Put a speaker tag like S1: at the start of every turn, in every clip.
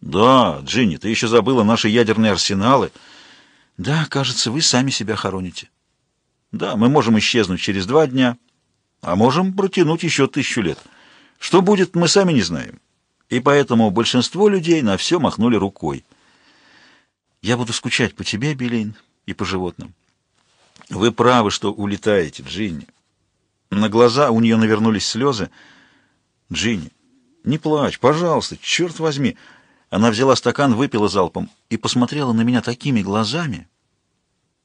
S1: Да, Джинни, ты еще забыла наши ядерные арсеналы.
S2: Да, кажется, вы сами себя хороните.
S1: Да, мы можем исчезнуть через два дня, а можем протянуть еще тысячу лет. Что будет, мы сами не знаем. И поэтому большинство людей на все махнули рукой.
S2: Я буду скучать по тебе, Билейн, и по животным.
S1: Вы правы, что улетаете, Джинни. На глаза у нее навернулись слезы. Джинни, не плачь, пожалуйста, черт возьми. Она взяла стакан, выпила залпом и посмотрела на меня такими глазами,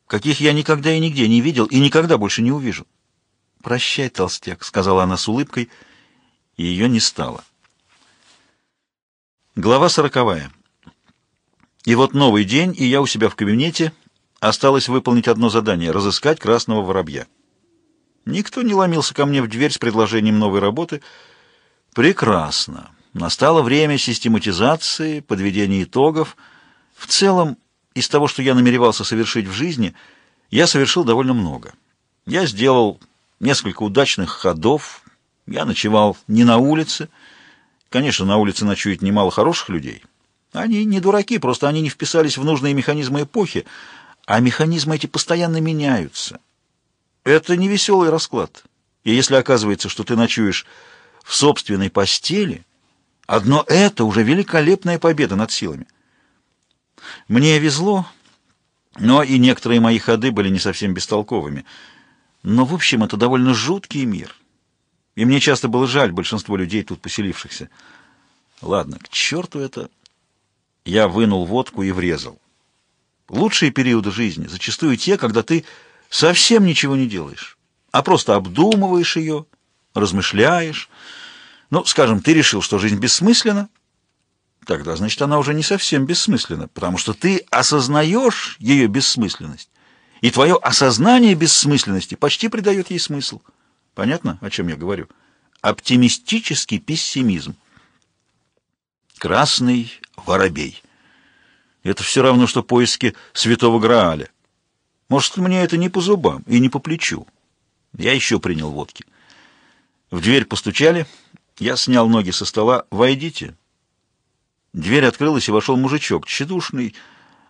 S1: каких я никогда и нигде не видел и никогда больше не увижу.
S2: «Прощай, толстяк», — сказала она с улыбкой, и ее не стало.
S1: Глава сороковая. И вот новый день, и я у себя в кабинете. Осталось выполнить одно задание — разыскать красного воробья. Никто не ломился ко мне в дверь с предложением новой работы. Прекрасно. Настало время систематизации, подведения итогов. В целом, из того, что я намеревался совершить в жизни, я совершил довольно много. Я сделал несколько удачных ходов. Я ночевал не на улице. Конечно, на улице ночует немало хороших людей. Они не дураки, просто они не вписались в нужные механизмы эпохи, а механизмы эти постоянно меняются. Это не веселый расклад. И если оказывается, что ты ночуешь в собственной постели, одно это уже великолепная победа над силами. Мне везло, но и некоторые мои ходы были не совсем бестолковыми — но, в общем, это довольно жуткий мир. И мне часто было жаль большинство людей, тут поселившихся. Ладно, к черту это... Я вынул водку и врезал. Лучшие периоды жизни зачастую те, когда ты совсем ничего не делаешь, а просто обдумываешь ее, размышляешь. Ну, скажем, ты решил, что жизнь бессмысленна, тогда, значит, она уже не совсем бессмысленна, потому что ты осознаешь ее бессмысленность и твое осознание бессмысленности почти придает ей смысл. Понятно, о чем я говорю? Оптимистический пессимизм. Красный воробей. Это все равно, что поиски святого Грааля. Может, мне это не по зубам и не по плечу. Я еще принял водки. В дверь постучали. Я снял ноги со стола. «Войдите». Дверь открылась, и вошел мужичок, тщедушный,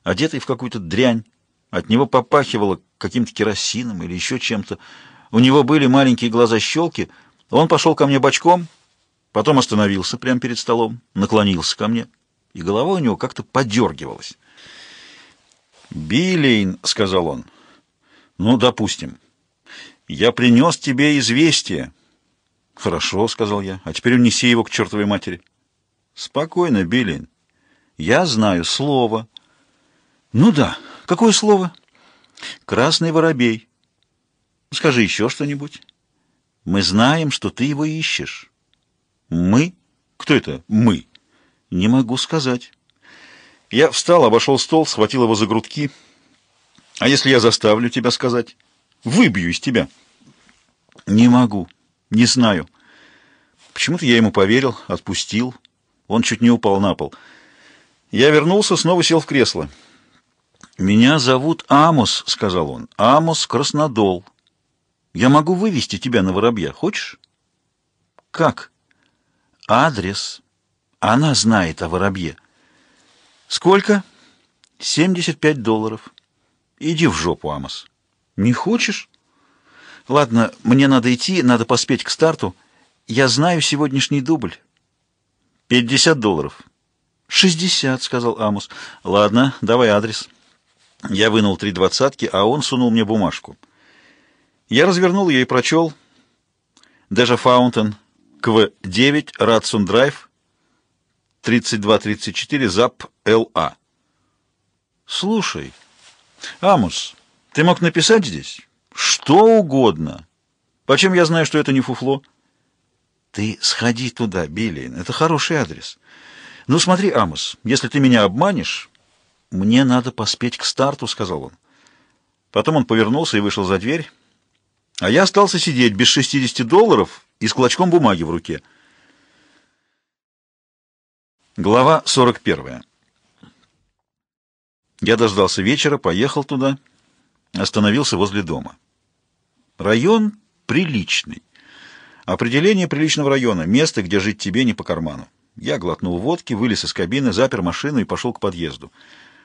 S1: одетый в какую-то дрянь. От него попахивало каким-то керосином или еще чем-то. У него были маленькие глаза-щелки. Он пошел ко мне бочком, потом остановился прямо перед столом, наклонился ко мне, и голова у него как-то подергивалась. «Билейн», — сказал он, — «ну, допустим, я принес тебе известие». «Хорошо», — сказал я, — «а теперь унеси его к чертовой матери». «Спокойно, Билейн. Я знаю слово». «Ну да». Какое слово? Красный воробей. Скажи еще что-нибудь. Мы знаем, что ты его ищешь. Мы? Кто это мы? Не могу сказать. Я встал, обошел стол, схватил его за грудки. А если я заставлю тебя сказать? Выбью из тебя. Не могу. Не знаю. Почему-то я ему поверил, отпустил. Он чуть не упал на пол. Я вернулся, снова сел в кресло. «Меня зовут Амос», — сказал он. «Амос Краснодол. Я могу вывести тебя на воробья. Хочешь?» «Как?» «Адрес. Она знает о воробье». «Сколько?» «Семьдесят пять долларов». «Иди в жопу, Амос». «Не хочешь?» «Ладно, мне надо идти, надо поспеть к старту. Я знаю сегодняшний дубль». «Пятьдесят долларов». «Шестьдесят», — сказал Амос. «Ладно, давай адрес». Я вынул три двадцатки, а он сунул мне бумажку. Я развернул ее и прочел. Даже Фаунтен, КВ-9, Радсон Драйв, 3234, ЗАП ЛА. Слушай, Амус, ты мог написать здесь что угодно. Почем я знаю, что это не фуфло? Ты сходи туда, Биллин, это хороший адрес. Ну смотри, Амус, если ты меня обманешь... «Мне надо поспеть к старту», — сказал он. Потом он повернулся и вышел за дверь, а я остался сидеть без 60 долларов и с клочком бумаги в руке. Глава 41. Я дождался вечера, поехал туда, остановился возле дома. Район приличный. Определение приличного района — место, где жить тебе не по карману. Я глотнул водки, вылез из кабины, запер машину и пошел к подъезду.